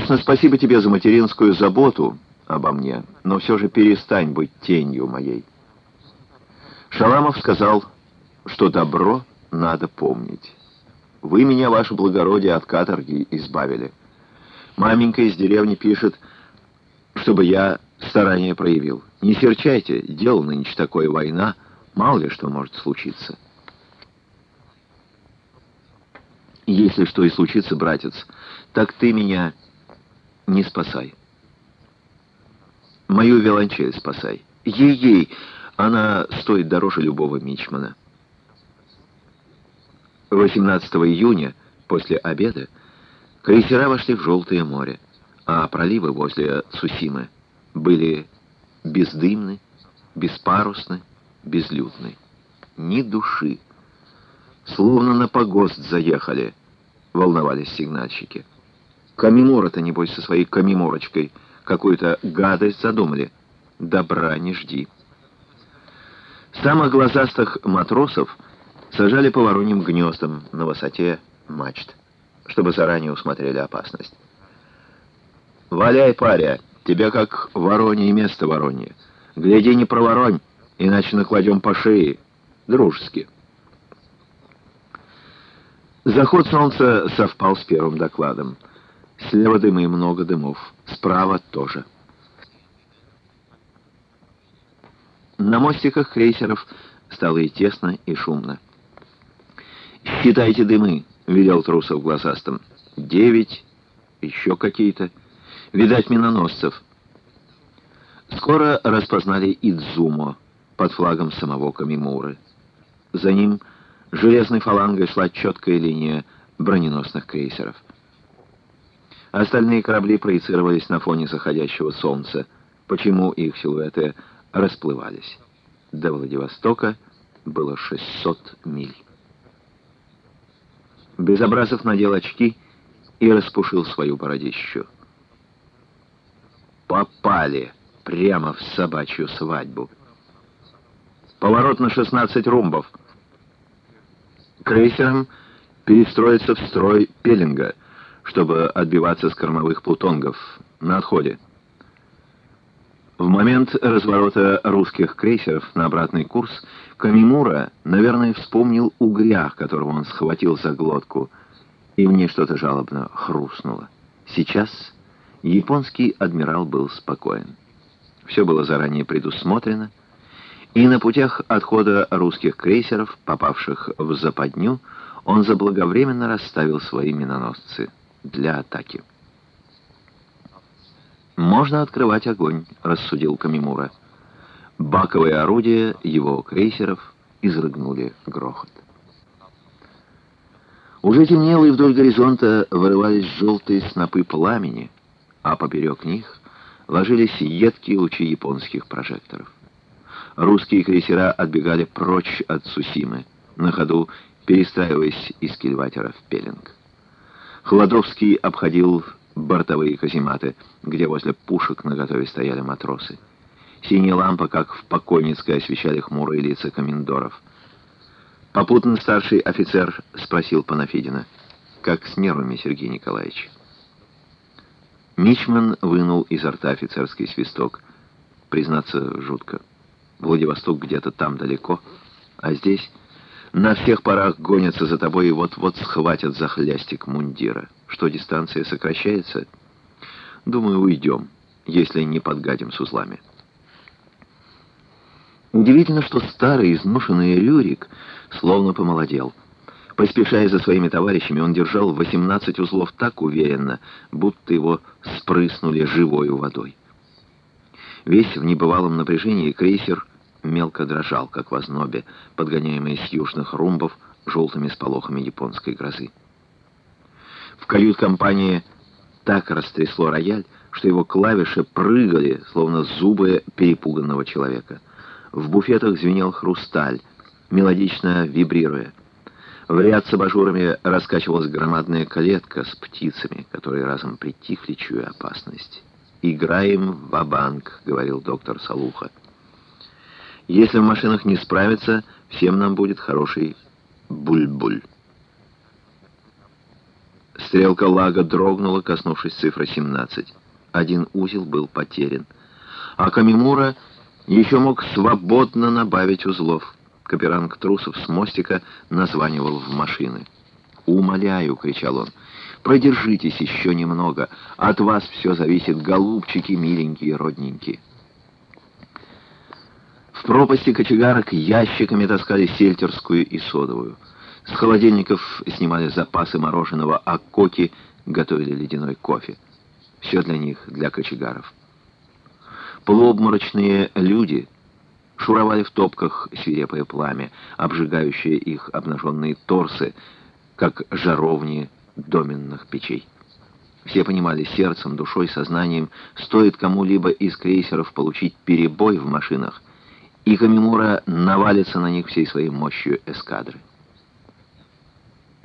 Конечно, спасибо тебе за материнскую заботу обо мне, но все же перестань быть тенью моей. Шаламов сказал, что добро надо помнить. Вы меня, ваше благородие, от каторги избавили. Маменька из деревни пишет, чтобы я старание проявил. Не серчайте, дело нынче такое война, мало ли что может случиться. Если что и случится, братец, так ты меня не спасай. Мою виолончель спасай. Ей-ей, она стоит дороже любого мичмана. 18 июня, после обеда, крейсера вошли в Желтое море, а проливы возле Цусимы были бездымны, беспарусны, безлюдны. Ни души. Словно на погост заехали, волновались сигнальщики. Камимора-то, небось, со своей камиморочкой какую-то гадость задумали. Добра не жди. Самых глазастых матросов сажали по вороньим гнездам на высоте мачт, чтобы заранее усмотрели опасность. «Валяй, паря, тебе как воронье место воронье. Гляди, не проворонь, иначе накладем по шее. Дружески». Заход солнца совпал с первым докладом. Слева дымы и много дымов. Справа тоже. На мостиках крейсеров стало и тесно, и шумно. «Считайте дымы», — велел Трусов глазастым. «Девять, еще какие-то. Видать, миноносцев». Скоро распознали Идзумо под флагом самого Камимуры. За ним железной фалангой шла четкая линия броненосных крейсеров. Остальные корабли проецировались на фоне заходящего солнца, почему их силуэты расплывались. До Владивостока было 600 миль. Безобразов надел очки и распушил свою бородищу. Попали прямо в собачью свадьбу. Поворот на 16 румбов. Крейсерам перестроиться в строй пеллинга — чтобы отбиваться с кормовых плутонгов на отходе. В момент разворота русских крейсеров на обратный курс Камимура, наверное, вспомнил угря, которого он схватил за глотку, и мне что-то жалобно хрустнуло. Сейчас японский адмирал был спокоен. Все было заранее предусмотрено, и на путях отхода русских крейсеров, попавших в западню, он заблаговременно расставил свои миноносцы для атаки. «Можно открывать огонь», — рассудил Камимура. Баковые орудия его крейсеров изрыгнули грохот. Уже темнело, и вдоль горизонта вырывались желтые снопы пламени, а поперек них ложились едкие лучи японских прожекторов. Русские крейсера отбегали прочь от Сусимы, на ходу перестраиваясь из кильватера в пеленг. Хладовский обходил бортовые казематы, где возле пушек наготове стояли матросы. Синие лампы, как в покойницкой, освещали хмурые лица комендоров. Попутно старший офицер спросил Панафидина, «Как с нервами, Сергей Николаевич?» Мичман вынул изо рта офицерский свисток. Признаться, жутко. Владивосток где-то там далеко, а здесь на всех парах гонятся за тобой и вот-вот схватят за хлястик мундира. Что дистанция сокращается? Думаю, уйдем, если не подгадим с узлами. Удивительно, что старый изношенный Рюрик словно помолодел. Поспешая за своими товарищами, он держал 18 узлов так уверенно, будто его спрыснули живой водой. Весь в небывалом напряжении крейсер мелко дрожал, как в ознобе, подгоняемый с южных румбов желтыми сполохами японской грозы. В кают-компании так растрясло рояль, что его клавиши прыгали, словно зубы перепуганного человека. В буфетах звенел хрусталь, мелодично вибрируя. В ряд с абажурами раскачивалась громадная калетка с птицами, которые разом притихли, чуя опасность. «Играем в банк говорил доктор Салуха. Если в машинах не справиться, всем нам будет хороший буль-буль. Стрелка лага дрогнула, коснувшись цифры 17. Один узел был потерян. А Камимура еще мог свободно набавить узлов. Каперанг Трусов с мостика названивал в машины. «Умоляю!» — кричал он. «Продержитесь еще немного. От вас все зависит, голубчики, миленькие, родненькие». В пропасти кочегарок ящиками таскали сельтерскую и содовую. С холодильников снимали запасы мороженого, а коки готовили ледяной кофе. Все для них, для кочегаров. Полуобморочные люди шуровали в топках свирепое пламя, обжигающее их обнаженные торсы, как жаровни доменных печей. Все понимали сердцем, душой, сознанием, стоит кому-либо из крейсеров получить перебой в машинах, и Камимура навалится на них всей своей мощью эскадры.